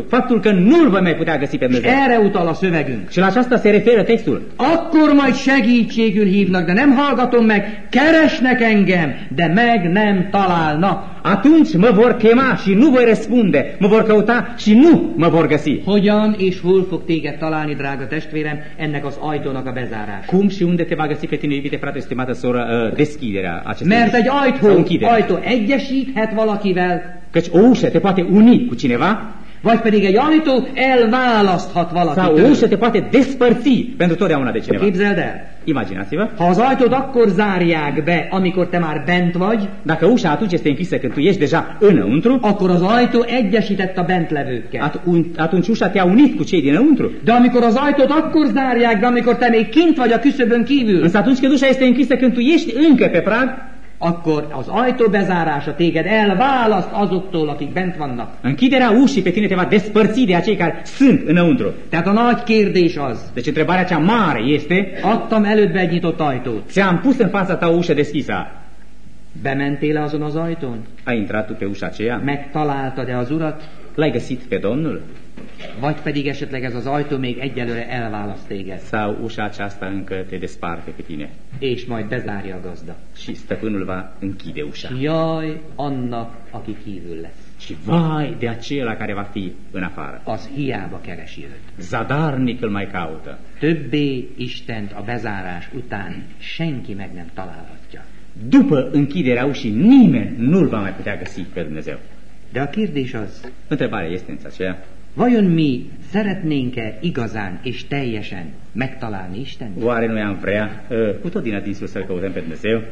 faptul că nu-L voi mai putea găsi pe És Dumnezeu. erre utal a szövegünk. Și la aceasta se referă textul. Akkor majd segítségül hívnak, de nem hallgatom meg, keresnek engem, de meg nem találnak. Atunci mă vor chema și nu voi răspunde, mă vor căuta și nu mă vor găsi. Hogyan és hol fog téged találni, drága testvérem, ennek az ajtónak a bezárása? Cum și unde te va găsi pe tine, iubite frate, stimată soră, deschiderea acestei Mert egy ajtó, ajtó egyesíthet valakivel, Căci o ușă te poate uni cu cineva vagy pedig egy ajtó elválaszthat sau o valakitől. ușă te poate despărți pentru totdeauna de cineva. Képzeld el, Imaginați-vă, ha az ajtót akkor zárják be, amikor te már bent vagy, dacă ușa atunci este închisă când tu ești deja înăuntru, akkor az ajtó egyesített a bentlevőkkel. atunci, atunci ușa te-a unit cu cei dinăuntru. De amikor az ajtót akkor zárják be, amikor te még kint vagy a küszöbön kívül, Însă atunci când ușa este închisă, când tu ești încă pe prag, akkor az ajtó bezárása téged elválaszt azoktól, akik bent vannak. închiderea ușii pe tine te va despărți de acei care sunt înăuntru. Tehát a nagy kérdés az, Deci întrebarea cea mare este, adtam elődbe egy nyitott ajtót. ți-am pus în fața ta o ușă deschisă. Bementél azon az ajtón? Ai intrat tu pe ușa aceea? Megtaláltad-e az urat? L-ai găsit pe Domnul? Vagy pedig esetleg ez az ajtó még egyelőre elválaszt téged, Sau ușa aceasta încă te desparte pe tine? és majd bezárja a gazda. Și stăpânul va închide ușa. Jaj annak, aki kívül lesz. Și vai de acela care va fi în afară. Az hiába keresi őt. Zadarnic îl mai caută. Többé Istent a bezárás után senki meg nem találhatja. După închiderea ușii, nimeni nu-l va mai putea găsi pe Dumnezeu. De a kérdés az, Întrebarea este însă aceea, vajon mi szeretnénk-e igazán és teljesen megtalálni Istent? oare noi am vrea uh, cu tot din adinsul să-L căutăm pe Dumnezeu?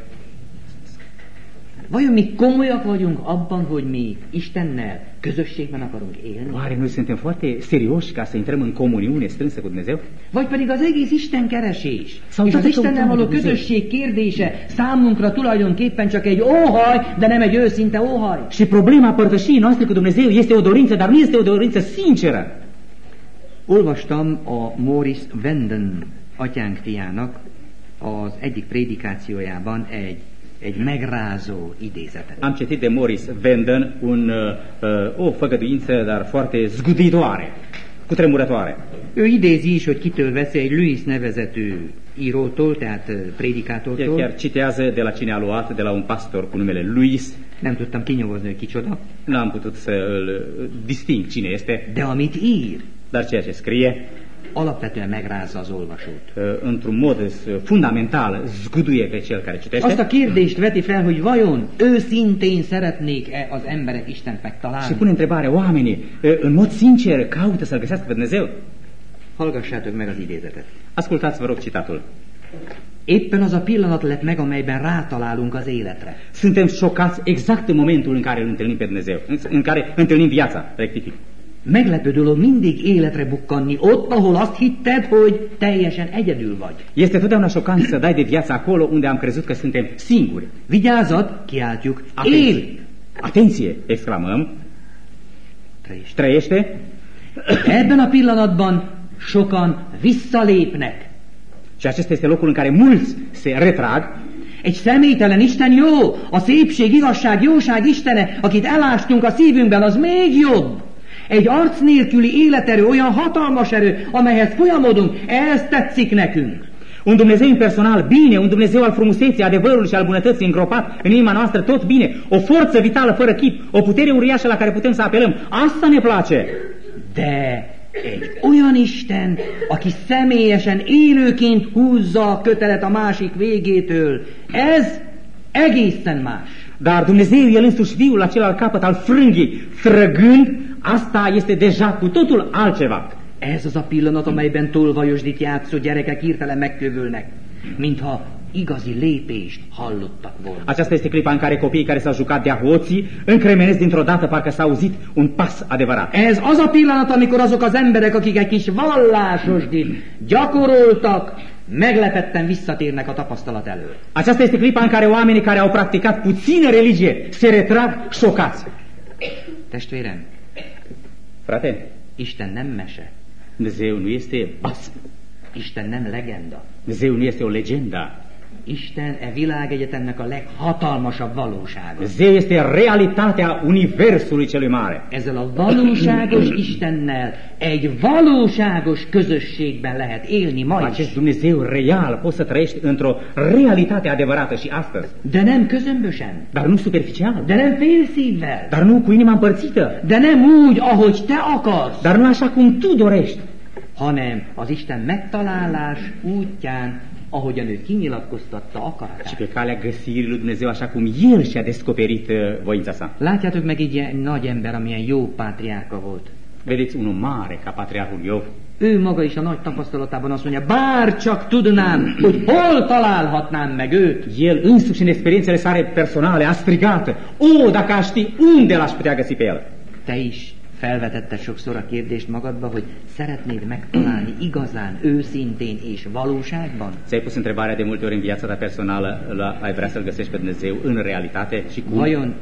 Vajon mi komolyak vagyunk abban, hogy mi Istennel közösségben akarunk élni? Oare noi suntem foarte serioși ca să intrăm în comuniune strânsă cu Dumnezeu? Vagy pedig az egész Isten keresés Szóval és az Istennel való közösség kérdése számunkra tulajdonképpen csak egy óhaj, de nem egy őszinte óhaj. Și problema părtășiei noastre cu Dumnezeu este o dorință, dar nu este o dorință sinceră. Olvastam a Morris Venden atyánk fiának az egyik prédikációjában egy, egy megrázó idézetet. Am citit de Morris Venden un, uh, uh, o făgăduință, dar foarte zguditoare, cu tremurătoare. Ő idézi is, hogy kitől veszi egy Louis nevezetű írótól, tehát ö, El prédikátortól. chiar citează de la cine a luat, de la un pastor cu numele Luis. Nem tudtam kinyomozni, hogy kicsoda. N-am putut să îl uh, disting cine este, De amit ír, dar ceea ce scrie, alapvetően megrázza az olvasót. într-un mod fundamental, zguduie pe cel care Azt a citește kérdést veti fel, hogy vajon őszintén szeretnék-e az emberek Istent și megtalálni? pune întrebarea, oamenii, în mod sincer, caută să-L găsească pe Dumnezeu? Hallgassátok meg az idézetet. Ascultați, vă rog, citatul. Éppen az a pillanat lett meg, amelyben rátalálunk az életre. Suntem șocați exact în momentul în care îl întâlnim pe Dumnezeu, în care întâlnim viața, rectific. Meglepő dolog mindig életre bukkanni, ott, ahol azt hitted, hogy teljesen egyedül vagy. Este totdeauna șocant să dai de viață acolo unde am crezut că suntem singuri. Vigyázat, kiáltjuk, Atenție! él! Atenție, exclamăm, Trăiește. trăiește Ebben a pillanatban sokan visszalépnek. și acesta este locul în care mulți se retrag. Egy személytelen Isten jó, a szépség, igazság, jóság Istene, akit elástunk a szívünkben, az még jobb. Egy arc nélküli életerő, olyan hatalmas erő, amelyhez folyamodunk, ez tetszik nekünk. Un Dumnezeu impersonal, bine, un Dumnezeu al frumuseții, adevărului și al bunătății îngropat în inima noastră, tot bine, o forță vitală fără chip, o putere uriașă la care putem să apelăm. Asta ne place. De egy olyan Isten, aki személyesen élőként húzza a kötelet a másik végétől, ez Egészen más. Dar Dumnezeu, El însuși viul la celălalt capăt al frânghii, frăgând, asta este deja cu totul altceva. Ez az a pillanat, amelyben tolvajosdit játszó gyerekek hirtelen megkövülnek, mintha igazi lépést hallottak volna. Aceasta este clipa în care copiii care s-au jucat de hoții încremenesc dintr-o dată parcă s-a auzit un pas adevărat. Ez az a pillanat, amikor azok az emberek, akik egy kis vallásosdit gyakoroltak, meglepetten visszatérnek a tapasztalat elől. Aceasta este clipa în care oamenii care au practicat puțină religie se retrag șocați. Testvérem, Frate, Isten nem mese, Dumnezeu nu este basm, Isten nem legenda. Dumnezeu nu este o legendă. Isten e világegyetemnek a leghatalmasabb valósága. Dumnezeu este realitatea universului celui mare. Ezzel a valóságos Istennel egy valóságos közösségben lehet élni ma acest is. Dumnezeu real poți să trăiești într-o realitate adevărată și astăzi. De nem közömbösen, Dar nu superficial, de nem félszívvel, dar nu cu inima împărțită, de nem úgy, ahogy te akarsz, dar nu așa cum tu dorești, hanem az Isten megtalálás útján, ahogyan ő kinyilatkoztatta akaratát. pe calea găsirii lui Dumnezeu așa cum El și-a descoperit voința sa. Látjátok meg így egy nagy ember, amilyen jó pátriárka volt. Vedeți unul mare ca patriarhul Iov, Ő maga is a nagy tapasztalatában azt mondja, bár csak tudnám, hogy hol találhatnám meg őt. el însuși în experiențele sale personale a strigat, o, dacă aș ști unde l-aș putea găsi pe el. Te is felvetetted sokszor a kérdést magadba, hogy szeretnéd megtalálni igazán, őszintén és valóságban? Ți-ai pus întrebarea de multe ori în viața ta personală, la, ai vrea să-L găsești pe Dumnezeu în realitate și cum? Vajon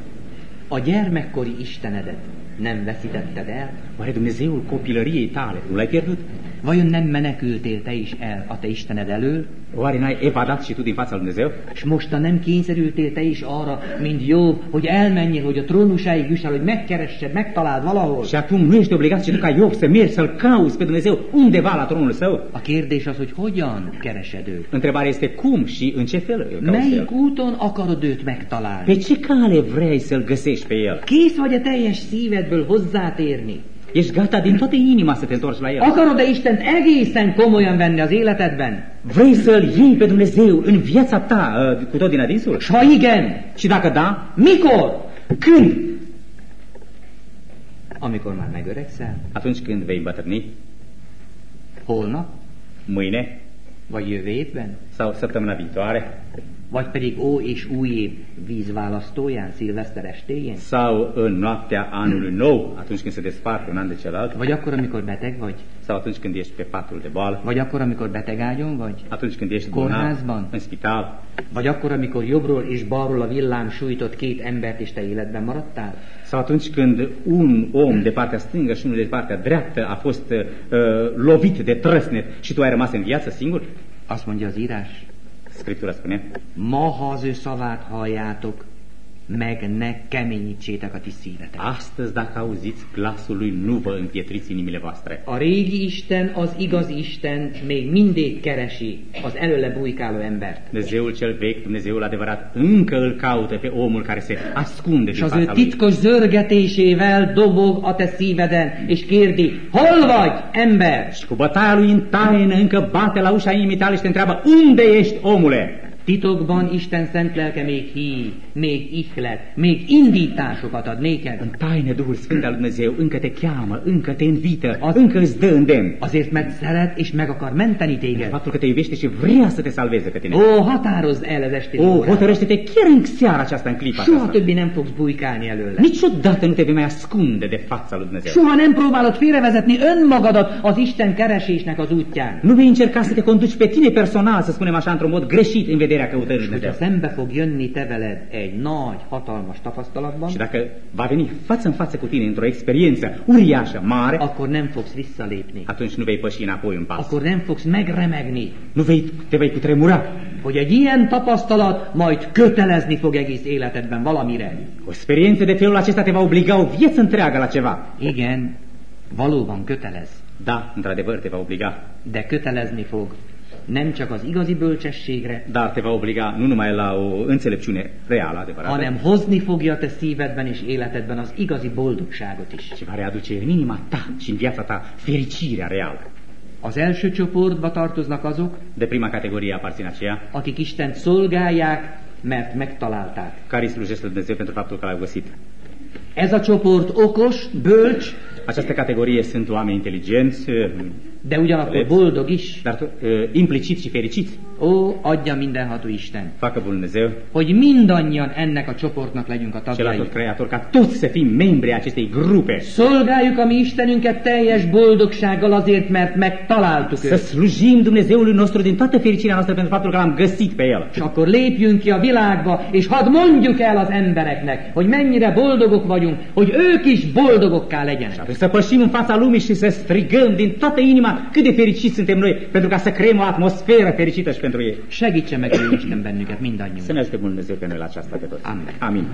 a gyermekkori Istenedet nem veszítetted el? Oare Dumnezeul copilăriei tale nu l-ai pierdut? Vajon nem menekültél te is el a te Istened elől? Oare n-ai evadat și tu din fața lui Dumnezeu? És mostan nem kényszerültél te is arra, mint Jobb, hogy elmenjél, hogy a trónusáig juss el, hogy megkeressed, megtaláld valahol? Și acum nu ești obligat și tu ca Iov să mergi să-L cauți pe Dumnezeu undeva la tronul său? A kérdés az, hogy hogyan keresed őt. Întrebarea este cum și în ce fel îl pe Melyik el? úton akarod őt Pe megtalálni? ce cale vrei să-L găsești pe el? Kész vagy a teljes szívedből hozzátérni? Ești gata din toată inima să te întorci la el? Akarod-e Istent egészen komolyan venni az életedben? Vrei să-L iei pe Dumnezeu în viața ta uh, cu tot din adinsul? Ha igen, Și dacă da, mikor? când? Amikor már megöregszel? Atunci când vei îmbătrâni? Holnap? Mâine? Vagy jövő évben? Sau săptămâna viitoare? Vagy pedig ó és új év vízválasztóján, szilveszter estéjén? Sau în noaptea anului nou, atunci când se despart un an de celălalt? Vagy akkor, amikor beteg vagy? Sau atunci când ești pe patul de boală? Vagy akkor, amikor betegágyon vagy? Atunci când ești Kórházban? în spital? Vagy akkor, amikor jobbról és balról a villám sújtott két embert, és te életben maradtál? Sau atunci când un om de partea stângă și unul de partea dreaptă a fost uh, lovit de trăsnet și tu ai rămas în viață singur? Azt mondja az írás. Scriptura spune, Ma, ha az ő szavát halljátok, meg ne keményítsétek a ti szívetek. astăzi dacă auziți glasul lui, nu vă împietriți inimile voastre. A régi Isten, az igaz Isten még mindig keresi az előle bujkáló embert. Dumnezeul cel vechi, Dumnezeul adevărat, încă îl caută pe omul care se ascunde És az ő lui. titkos zörgetésével dobog a te szíveden, és kérdi, hol vagy, ember? Și cu bătaia lui în taină încă bate la ușa inimii tale și te întreabă, unde ești, omule? Titokban Isten szent lelke még hív, még ihlet, még indításokat ad néked. În taină Duhul Sfânt al Dumnezeu încă te cheamă, încă te invită, încă îți dă îndemn. Azért, mert szeret és meg akar menteni téged. Faptul că te iubește și vrea să te salveze pe tine. Ó, határozd el az esti O, hotărăște-te chiar în seara aceasta, în clipa Soha aceasta. többi nem fogsz bujkálni előle. Niciodată nu te vei mai ascunde de fața lui Dumnezeu. Soha nem próbálod félrevezetni önmagadat az Isten keresésnek az útján. Nu vei încerca să te conduci pe tine personal, să spunem așa, într-un mod greșit în vederea lui Hogyha szembe fog jönni te veled egy nagy, hatalmas tapasztalatban, Și dacă va veni față în față cu tine într-o experiență uriașă, mare, akkor nem fogsz visszalépni. atunci nu vei păși înapoi un pas. Akkor nem fogsz megremegni, Nu vei, te vei cutremura. hogy egy ilyen tapasztalat majd kötelezni fog egész életedben valamire. O experiență de felul acesta te va obliga o viață întreagă la ceva. Igen, valóban kötelez, Da, într-adevăr te va obliga. de kötelezni fog nem csak az igazi bölcsességre, Dar te va obliga nu numai la o înțelepciune reală, adevărată, hanem hozni fogja te szívedben és életedben az igazi boldogságot is. ci va readuce în inima ta și în viața ta fericirea reală. Az első csoportba tartoznak azok, De prima categorie aparțin aceia akik Istent szolgálják, mert megtalálták. care îi slujește lui Dumnezeu pentru faptul că l-au găsit. Ez a csoport okos, bölcs, Această categorie sunt oameni inteligenți, de ugyanakkor boldog is. dar uh, implicit și fericiți. Ó, adja mindenható Isten, Facă Dumnezeu, hogy mindannyian ennek a csoportnak legyünk a tagjai. tot creator, ca toți să fim membri acestei grupe. Szolgáljuk a mi Istenünket teljes boldogsággal azért, mert megtaláltuk Să őt. slujim Dumnezeului nostru din toată fericirea noastră pentru faptul că l-am găsit pe El. És akkor lépjünk ki a világba, és hadd mondjuk el az embereknek, hogy mennyire boldogok vagyunk, hogy ők is boldogokká legyenek. Să pășim în fața lumii și să strigăm din toată inima cât de fericiți suntem noi, pentru ca să creăm o atmosferă fericită și pentru ei. Segítse meg ő Isten bennünket Să mindannyiunkat. ne ajute Bunul Dumnezeu pe noi la aceasta pe toți. Amen. Amin.